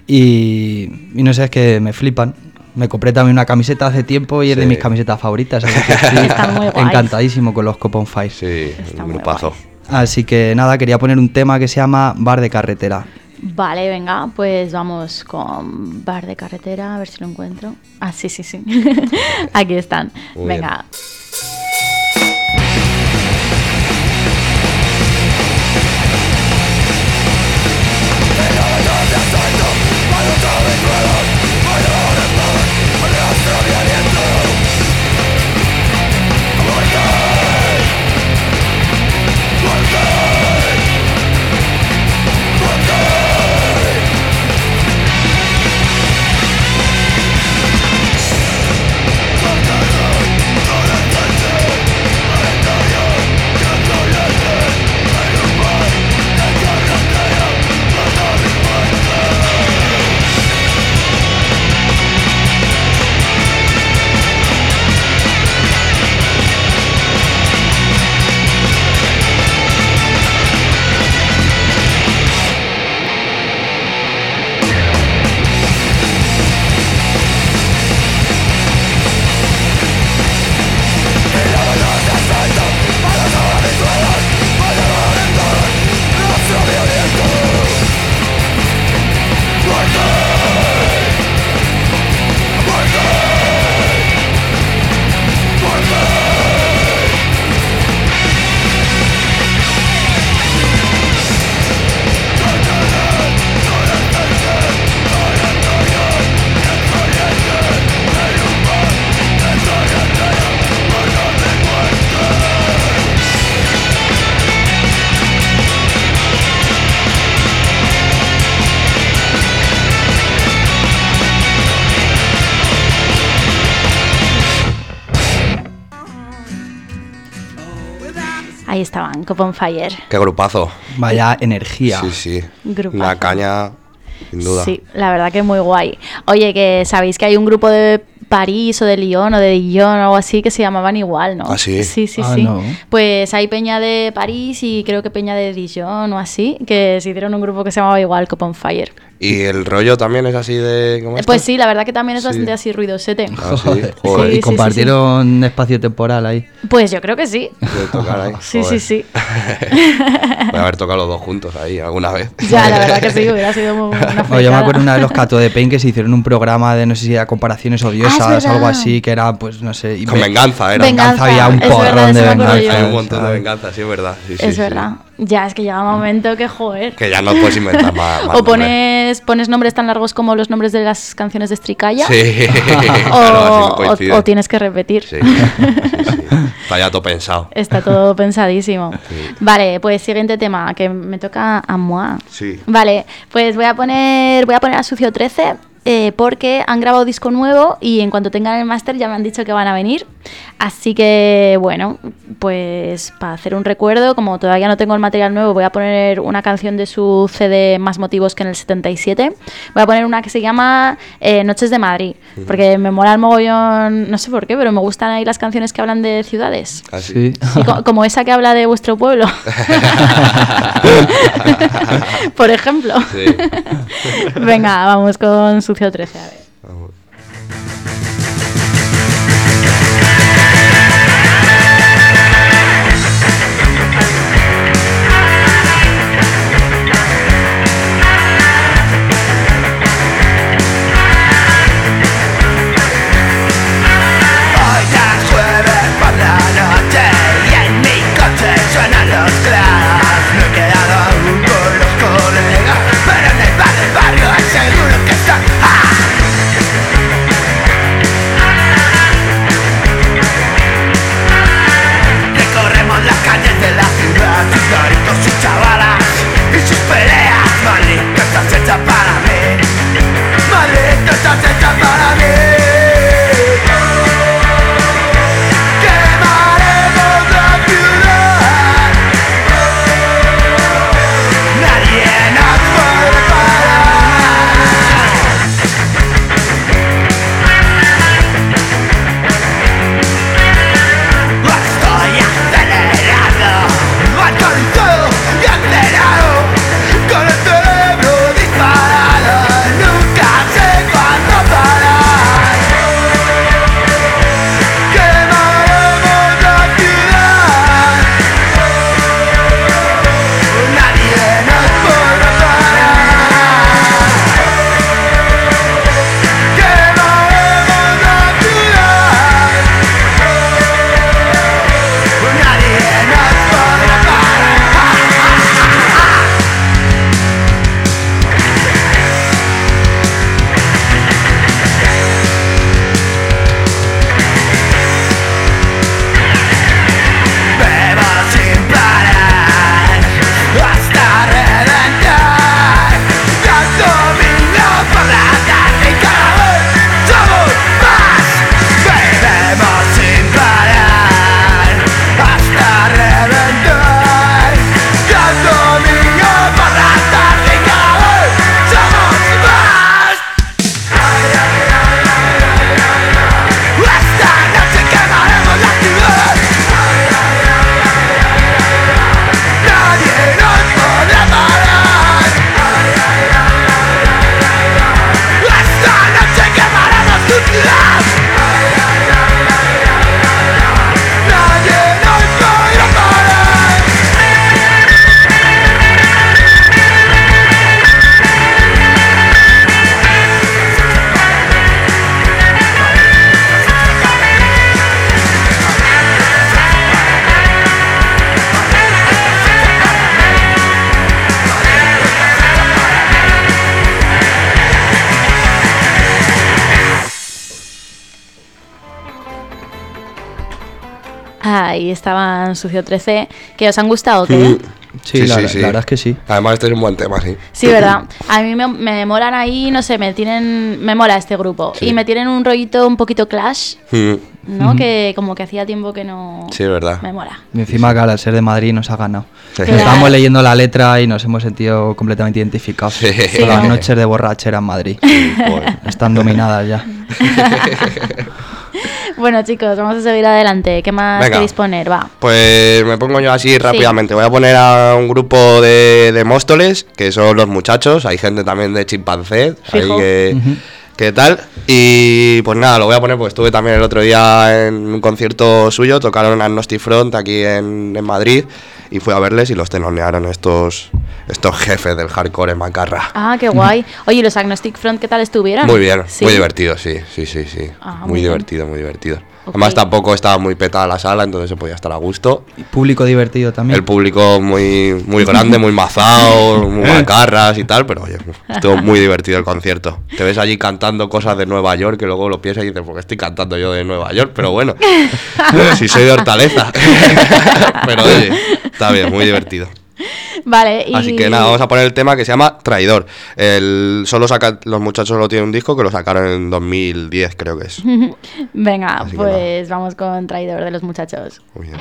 Y, y no sé, es que me flipan. Me compré también una camiseta hace tiempo y es de mis camisetas favoritas. Así que estoy encantadísimo con los Cop on Fire. Sí, Está un grupazo. Así que nada, quería poner un tema que se llama Bar de Carretera. Vale, venga, pues vamos con bar de carretera, a ver si lo encuentro. Ah, sí, sí, sí. Aquí están. Muy venga. Estaban, Cop on Fire. Qué grupazo. Vaya energía. Sí, sí. Grupazo. Una caña, sin duda. Sí, la verdad que muy guay. Oye, que sabéis que hay un grupo de París o de Lyon o de Dijon o algo así que se llamaban igual, ¿no? ¿Ah, sí? Sí, sí, Ah, sí. no. Pues hay Peña de París y creo que Peña de Dijon o así, que se hicieron un grupo que se llamaba igual Cop on Fire. Y el rollo también es así de. ¿cómo Eh? Pues sí, la verdad que también es Sí. bastante así ruidosete. Ah, sí, Joder. joder. Sí, y sí, compartieron espacio temporal ahí. Pues yo creo que sí. De tocar ahí. Sí, sí, sí. Voy a haber tocado los dos juntos ahí alguna vez. Ya, la verdad que sí, hubiera sido muy- una Oye, yo me acuerdo una de los Cato de Pain que se hicieron un programa de no sé si era comparaciones odiosas, Ah, algo así, que era pues no sé. Con ve- venganza era. Venganza, había un es verdad, porrón de venganza. Hay un montón de venganza, sí, es verdad. Es sí. verdad. Ya, es que llega un momento que joder. Que ya no puedes inventar más. más O pones, pones nombres tan largos como los nombres de las canciones de Stricaya. Sí, o, claro, tienes que repetir. Sí, sí, sí. Está ya todo pensado. Está todo pensadísimo. Vale, pues siguiente tema, que me toca a moi. Sí. Vale, pues voy a poner, voy a poner a Sucio 13 eh, porque han grabado disco nuevo y en cuanto tengan el máster ya me han dicho que van a venir. Así que bueno, pues para hacer un recuerdo, como todavía no tengo el material nuevo, voy a poner una canción de su CD Más Motivos que en el 77. Voy a poner una que se llama eh, Noches de Madrid, porque me mola el mogollón, no sé por qué, pero me gustan ahí las canciones que hablan de ciudades. Así. Sí, co- como esa que habla de vuestro pueblo. Por ejemplo. Sí. Venga, vamos con Sucio 13, a ver. Hoy Sucio 13. ¿Que os han gustado qué? Mm. Sí, la- la verdad es que sí. Además, este es un buen tema, sí. Sí, ¿verdad? A mí me, me molan ahí, no sé, me tienen... Me mola este grupo. Sí. Y me tienen un rollito un poquito clash, Mm, ¿no? Que como que hacía tiempo que no... Sí, es verdad. Me mola. Y encima que al ser de Madrid nos ha ganado. Sí. Estábamos leyendo la letra y nos hemos sentido completamente identificados. Sí. Con las Sí. noches de borrachera en Madrid. Están dominadas ya. Bueno, chicos, vamos a seguir adelante. ¿Qué más Venga. queréis poner? Va. Pues me pongo yo así rápidamente. Voy a poner a un grupo de, de Móstoles, que son los muchachos. Hay gente también de chimpancé. Ahí que, que tal. Y pues nada, lo voy a poner porque estuve también el otro día en un concierto suyo. Tocaron Agnostic Front aquí en, en Madrid. Y fui a verles y los telonearon estos, estos jefes del hardcore en Macarra. Ah, qué guay. Oye, ¿y los Agnostic Front qué tal estuvieron? Muy bien, ¿Sí? muy divertido, sí, sí, sí, sí. Ah, muy divertido, muy divertido. Además tampoco estaba muy petada la sala, entonces se podía estar a gusto. Público divertido también. El público muy, muy grande, muy mazao, muy macarras y tal, pero oye, estuvo muy divertido el concierto. Te ves allí cantando cosas de Nueva York que luego lo piensas y dices, ¿por qué estoy cantando yo de Nueva York? Pero bueno, si soy de Hortaleza. pero oye, está bien, muy divertido. Vale, y... Así que nada, vamos a poner el tema que se llama Traidor. El, solo saca, los muchachos solo tienen un disco que lo sacaron en 2010, creo que es. Venga, Así pues vamos con Traidor de los muchachos. Muy bien.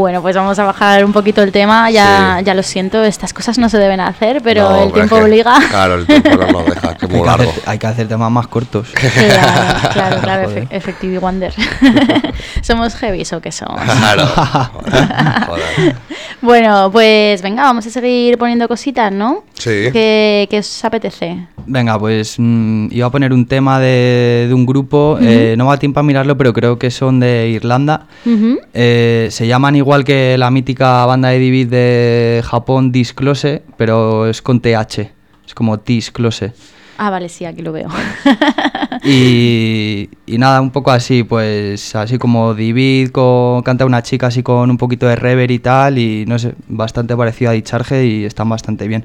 Bueno, pues vamos a bajar un poquito el tema. Ya, Sí. ya lo siento, estas cosas no se deben hacer, pero No, el es tiempo que- obliga. Claro, el tiempo no nos deja, que es Hay que, hacer, largo. hay que hacer temas más cortos. Claro, claro, claro, efe- Effective Wonder. ¿Somos heavies o qué somos? Claro. Joder. Bueno, pues venga, vamos a seguir poniendo cositas, ¿no? Sí. ¿Qué, qué os apetece? Venga, pues mm, iba a poner un tema de, de un grupo, eh, no me da tiempo a mirarlo, pero creo que son de Irlanda. Eh, se llaman igual que la mítica banda de Divid de Japón, Disclose, pero es con TH, es como Disclose. Ah, vale, sí, aquí lo veo. Y, y nada, un poco así, pues así como Divid con, canta una chica así con un poquito de rever y tal, y no sé, bastante parecido a Dicharge y están bastante bien.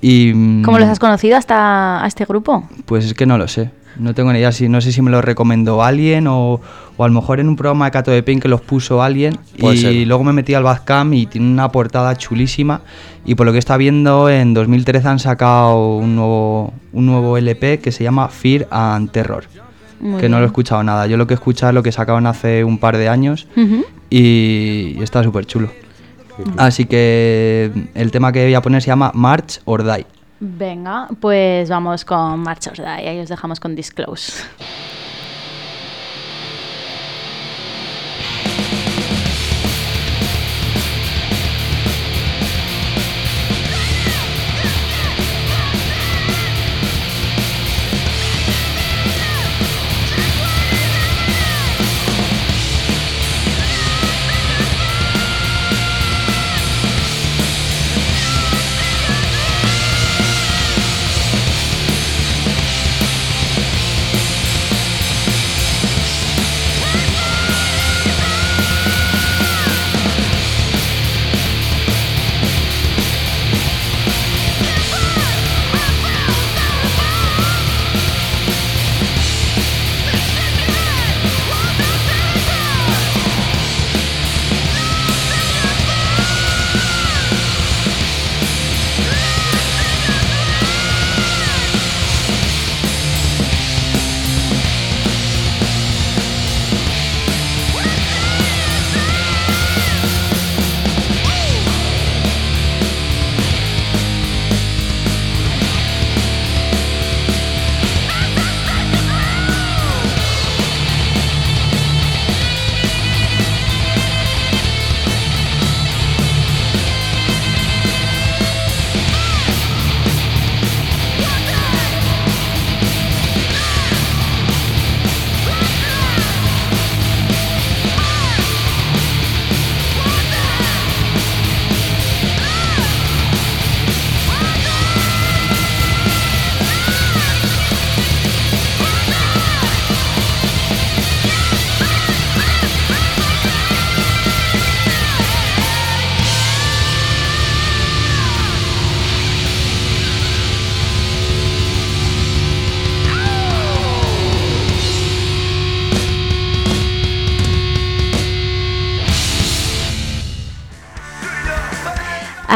Y, mm, ¿Cómo los has conocido hasta a este grupo? Pues es que no lo sé. No tengo ni idea. Si, no sé si me lo recomendó alguien o, o a lo mejor en un programa de Cato de Pain que los puso alguien. Puede y ser. luego me metí al Bandcamp y tiene una portada chulísima. Y por lo que está viendo, en 2013 han sacado un nuevo, un nuevo LP que se llama Fear and Terror. Muy que no lo he escuchado nada. Yo lo que he escuchado es lo que sacaron hace un par de años y está súper chulo. Así que el tema que voy a poner se llama March or Die. Venga, pues vamos con March Die. Ahí os dejamos con Disclose.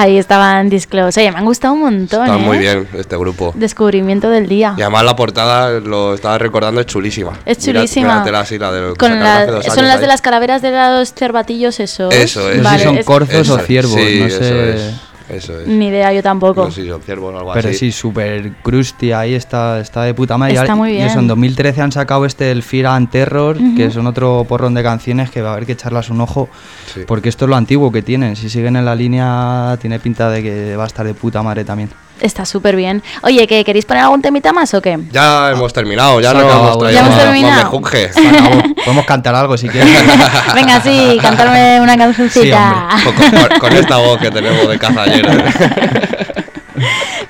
Ahí estaban Disclose. Oye, me han gustado un montón. Está ¿eh? muy bien este grupo. Descubrimiento del día. Y además la portada, lo estaba recordando, es chulísima. Es Mira- chulísima. míratela así, la de Con la- son años las de ahí. las calaveras de los cervatillos, esos. Eso es. No sé si Vale, son es- corzos Eso o es. ciervos, Sí, no eso sé. es. Eso es. Ni idea, yo tampoco. No sé si son ciervos o algo Pero así. sí, súper crusty, ahí está, está de puta madre. Y Está ahora- muy Y eso, bien. en 2013 han sacado este, el Fear and Terror, que son otro porrón de canciones que va a haber que echarlas un ojo, Sí. porque esto es lo antiguo que tienen. Si siguen en la línea, tiene pinta de que va a estar de puta madre también. Está súper bien. Oye, ¿que queréis poner algún temita más o qué? Ya hemos terminado, ya Se no acabó, hemos traído ya hemos más- más terminado. Podemos cantar algo si quieres. Venga, sí, cantarme una cancioncita. Con, con- con esta voz que tenemos de caza ayer.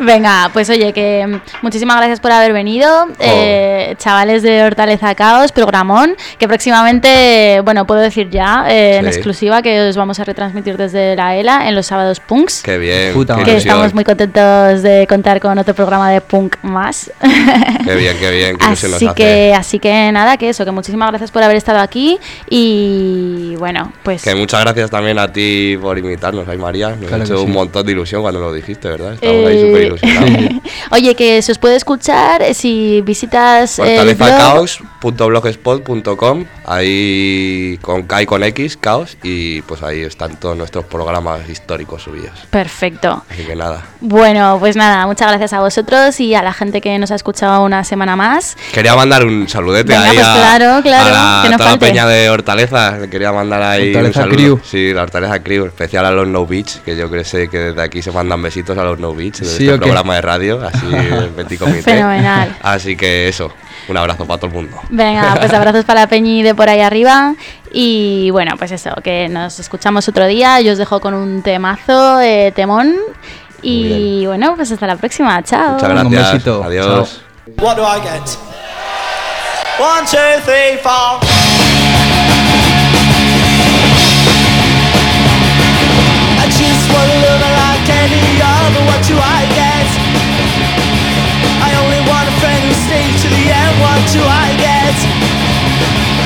Venga, pues oye, que mm, muchísimas gracias por haber venido. Eh, chavales de Hortaleza Caos, programón, que próximamente, bueno, puedo decir ya, eh, en exclusiva, que os vamos a retransmitir desde la ELA en los sábados punks. Qué bien, Puta qué que ilusión. estamos muy contentos de contar con otro programa de punk más. Qué bien, qué bien, qué así nos hace. que, así que nada, que eso, que muchísimas gracias por haber estado aquí y bueno, pues Que muchas gracias también a ti por invitarnos, ay María. Nos Claro ha hecho un montón de ilusión cuando lo dijiste, ¿verdad? Estamos ahí Eh, súper ilusionados. Oye, que se os puede escuchar eh, si visitas. Fortalezacaos.blogspot.com Ahí con K y con X, Caos Y pues ahí están todos nuestros programas históricos subidos Perfecto. Así que nada Bueno, pues nada, muchas gracias a vosotros y a la gente que nos ha escuchado una semana más. Quería mandar un saludete Venga, ahí pues a, claro, claro, a la, que no toda falte. la peña de Hortaleza. Le quería mandar ahí Hortaleza un saludo. Crew. Sí, la Hortaleza Crew, especial a los No Beach, que yo creo sé que desde aquí se mandan besitos a los No Beach, Sí, este. Programa de radio, así el petit comité. Fenomenal. Así que eso, un abrazo para todo el mundo. Venga, pues abrazos para Peñi de por ahí arriba. Y bueno, pues eso, que nos escuchamos otro día. Yo os dejo con un temazo, eh, temón. Y bueno, pues hasta la próxima. Chao. Muchas Un gracias. besito. Adiós. What do I get? One, two, three, four. I just wanna live like any other. What do I get? I to the end. What do I get?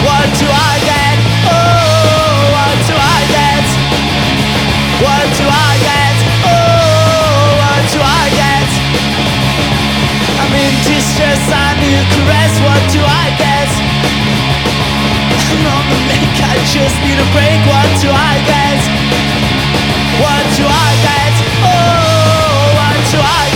What do I get? Oh, what do I get? What do I get? Oh, what do I get? I'm in distress, I need a caress, what do I get? I'm on the make, I just need a break, what do I get? What do I get? Oh, what do I get?